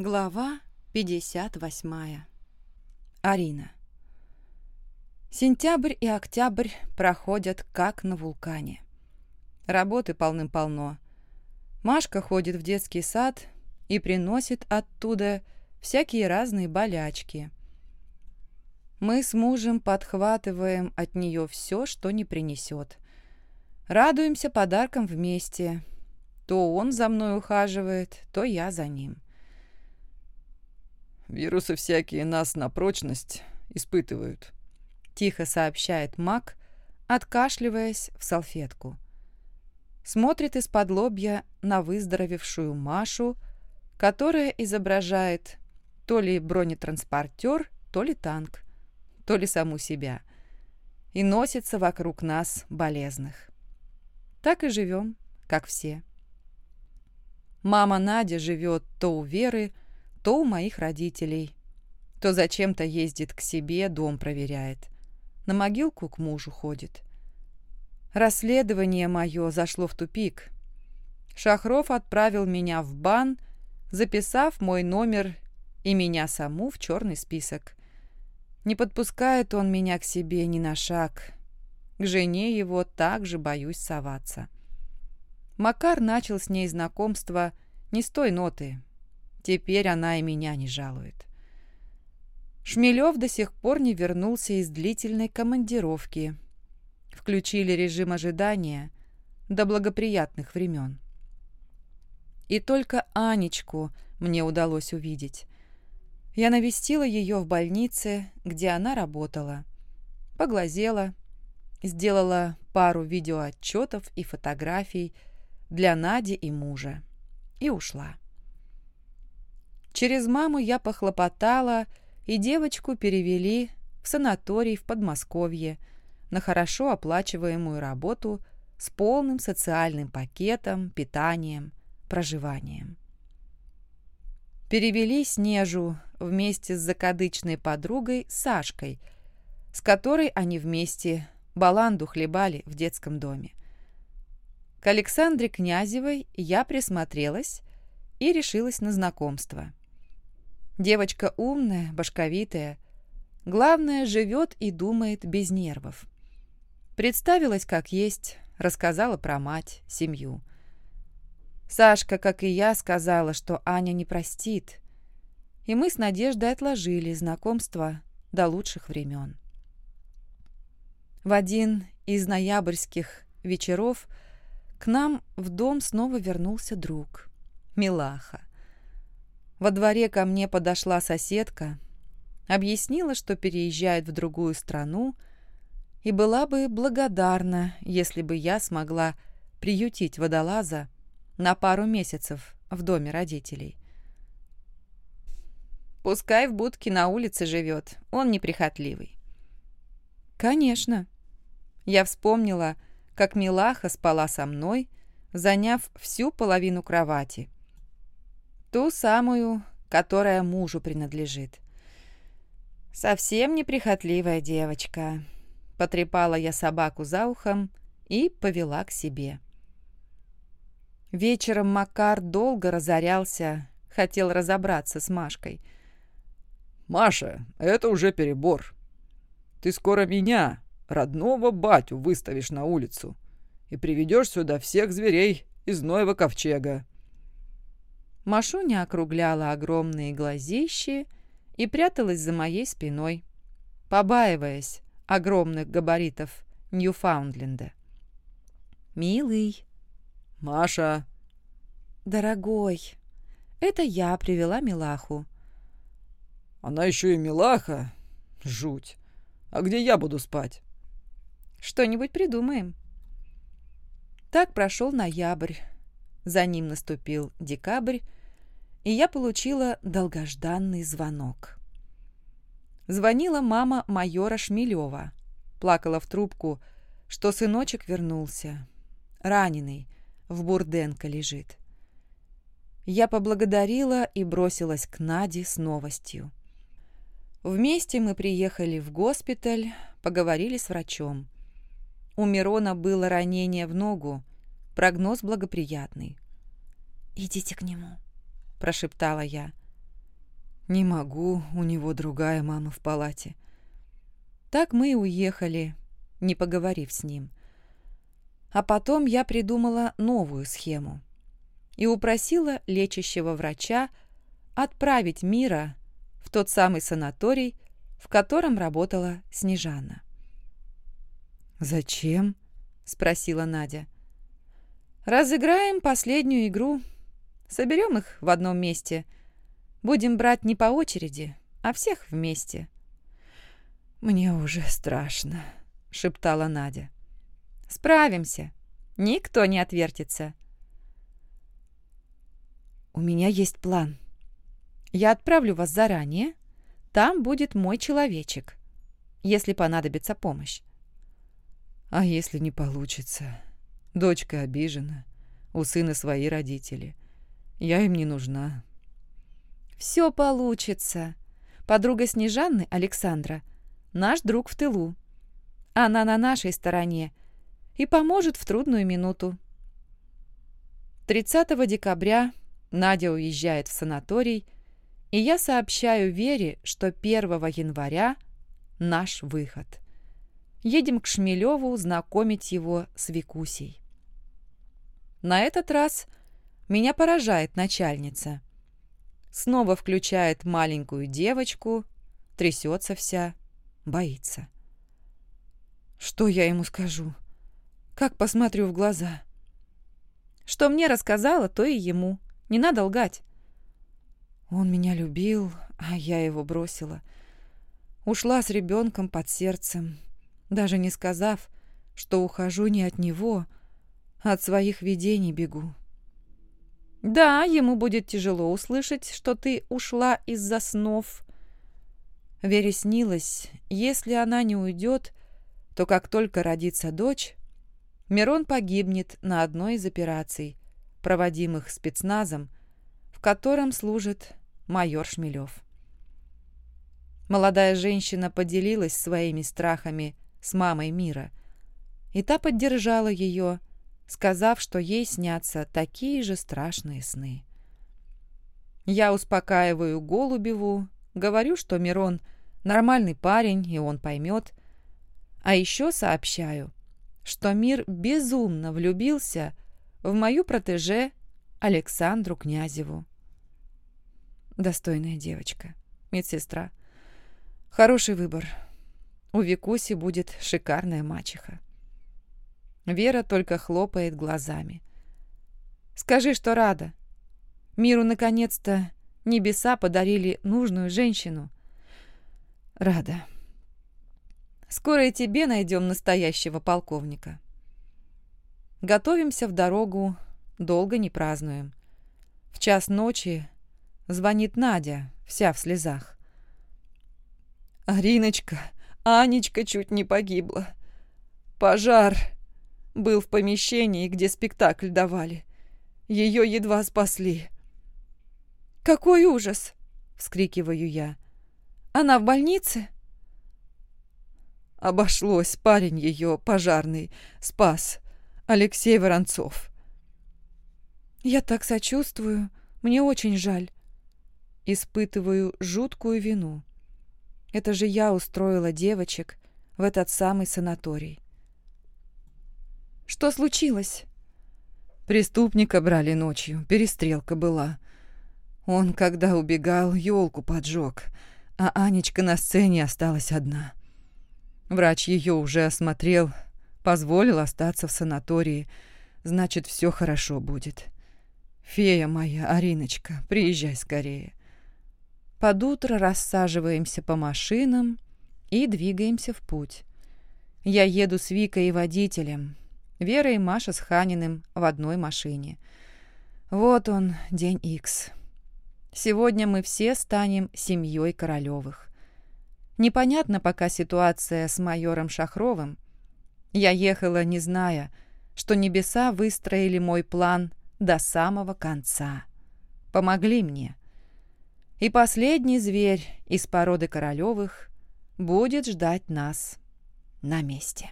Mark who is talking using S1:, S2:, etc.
S1: Глава 58. Арина. Сентябрь и октябрь проходят как на вулкане. Работы полным-полно. Машка ходит в детский сад и приносит оттуда всякие разные болячки. Мы с мужем подхватываем от нее все, что не принесет. Радуемся подаркам вместе. То он за мной ухаживает, то я за ним.
S2: — Вирусы всякие нас на прочность испытывают», —
S1: тихо сообщает маг, откашливаясь в салфетку. Смотрит из-под лобья на выздоровевшую Машу, которая изображает то ли бронетранспортер, то ли танк, то ли саму себя, и носится вокруг нас болезных. Так и живем, как все. Мама Надя живет то у Веры, то у моих родителей, то зачем-то ездит к себе, дом проверяет. На могилку к мужу ходит. Расследование мое зашло в тупик. Шахров отправил меня в бан, записав мой номер и меня саму в черный список. Не подпускает он меня к себе ни на шаг. К жене его также боюсь соваться. Макар начал с ней знакомство не с той ноты, Теперь она и меня не жалует. Шмелев до сих пор не вернулся из длительной командировки. Включили режим ожидания до благоприятных времен. И только Анечку мне удалось увидеть. Я навестила ее в больнице, где она работала. Поглазела, сделала пару видеоотчетов и фотографий для Нади и мужа и ушла. Через маму я похлопотала, и девочку перевели в санаторий в Подмосковье на хорошо оплачиваемую работу с полным социальным пакетом, питанием, проживанием. Перевели Снежу вместе с закадычной подругой Сашкой, с которой они вместе баланду хлебали в детском доме. К Александре Князевой я присмотрелась и решилась на знакомство. Девочка умная, башковитая. Главное, живет и думает без нервов. Представилась как есть, рассказала про мать, семью. Сашка, как и я, сказала, что Аня не простит. И мы с Надеждой отложили знакомство до лучших времен. В один из ноябрьских вечеров к нам в дом снова вернулся друг, Милаха. Во дворе ко мне подошла соседка, объяснила, что переезжает в другую страну, и была бы благодарна, если бы я смогла приютить водолаза на пару месяцев в доме родителей. Пускай в будке на улице живет, он неприхотливый. Конечно. Я вспомнила, как Милаха спала со мной, заняв всю половину кровати, Ту самую, которая мужу принадлежит. Совсем неприхотливая девочка. Потрепала я собаку за ухом и повела к себе. Вечером Макар долго разорялся, хотел разобраться с Машкой.
S2: «Маша, это уже перебор. Ты скоро меня, родного батю, выставишь на улицу и приведешь сюда всех зверей из Ноева ковчега.
S1: Машуня округляла огромные глазищи и пряталась за моей спиной, побаиваясь огромных габаритов Ньюфаундленда. «Милый».
S2: «Маша».
S1: «Дорогой». Это я привела Милаху.
S2: «Она еще и Милаха? Жуть. А где я буду спать?»
S1: «Что-нибудь придумаем». Так прошел ноябрь. За ним наступил декабрь, и я получила долгожданный звонок. Звонила мама майора Шмелева, плакала в трубку, что сыночек вернулся, раненый, в Бурденко лежит. Я поблагодарила и бросилась к Наде с новостью. Вместе мы приехали в госпиталь, поговорили с врачом. У Мирона было ранение в ногу, прогноз благоприятный. «Идите к нему», — прошептала я. Не могу, у него другая мама в палате. Так мы и уехали, не поговорив с ним. А потом я придумала новую схему и упросила лечащего врача отправить Мира в тот самый санаторий, в котором работала Снежана.
S2: «Зачем?» — спросила Надя.
S1: «Разыграем последнюю игру. Соберем их в одном месте. Будем брать не по очереди, а всех вместе».
S2: «Мне уже страшно», — шептала Надя.
S1: «Справимся. Никто не отвертится». «У меня есть план. Я отправлю вас заранее. Там будет мой человечек, если понадобится помощь.
S2: А если не получится? Дочка обижена, у сына свои родители. Я им не нужна.
S1: Все получится. Подруга Снежанны, Александра, наш друг в тылу. Она на нашей стороне и поможет в трудную минуту. 30 декабря Надя уезжает в санаторий, и я сообщаю Вере, что 1 января наш выход – едем к Шмелеву знакомить его с Викусей. На этот раз меня поражает начальница. Снова включает маленькую девочку, трясется вся, боится. Что я ему скажу? Как посмотрю в глаза? Что мне рассказала, то и ему. Не надо лгать. Он меня любил, а я его бросила. Ушла с ребенком под сердцем, даже не сказав, что ухожу не от него, а от своих видений бегу. Да, ему будет тяжело услышать, что ты ушла из-за снов. Вере снилось, если она не уйдет, то как только родится дочь, Мирон погибнет на одной из операций, проводимых спецназом, в котором служит майор Шмелев. Молодая женщина поделилась своими страхами с мамой Мира. И та поддержала ее, сказав, что ей снятся такие же страшные сны. Я успокаиваю Голубеву, говорю, что Мирон нормальный парень, и он поймет. А еще сообщаю, что мир безумно влюбился в мою протеже Александру Князеву. Достойная девочка, медсестра. Хороший выбор. У Викуси будет шикарная мачеха. Вера только хлопает глазами. «Скажи, что рада. Миру, наконец-то, небеса подарили нужную женщину». «Рада. Скоро и тебе найдем настоящего полковника». Готовимся в дорогу, долго не празднуем. В час ночи звонит Надя, вся в слезах. «Ариночка, Анечка чуть не погибла. Пожар был в помещении, где спектакль давали. Ее едва спасли. «Какой ужас!» — вскрикиваю я. «Она в больнице?» Обошлось, парень ее, пожарный, спас. Алексей Воронцов. Я так сочувствую, мне очень жаль. Испытываю жуткую вину. Это же я устроила девочек в этот самый санаторий. Что случилось? Преступника брали ночью, перестрелка была. Он, когда убегал, елку поджег, а Анечка на сцене осталась одна. Врач ее уже осмотрел, позволил остаться в санатории. Значит, все хорошо будет. Фея моя, Ариночка, приезжай скорее. Под утро рассаживаемся по машинам и двигаемся в путь. Я еду с Викой и водителем, Вера и Маша с Ханиным в одной машине. Вот он, день Икс. Сегодня мы все станем семьей Королевых. Непонятна пока ситуация с майором Шахровым. Я ехала, не зная, что небеса выстроили мой план до самого конца. Помогли мне. И последний зверь из породы королевых будет ждать нас на месте.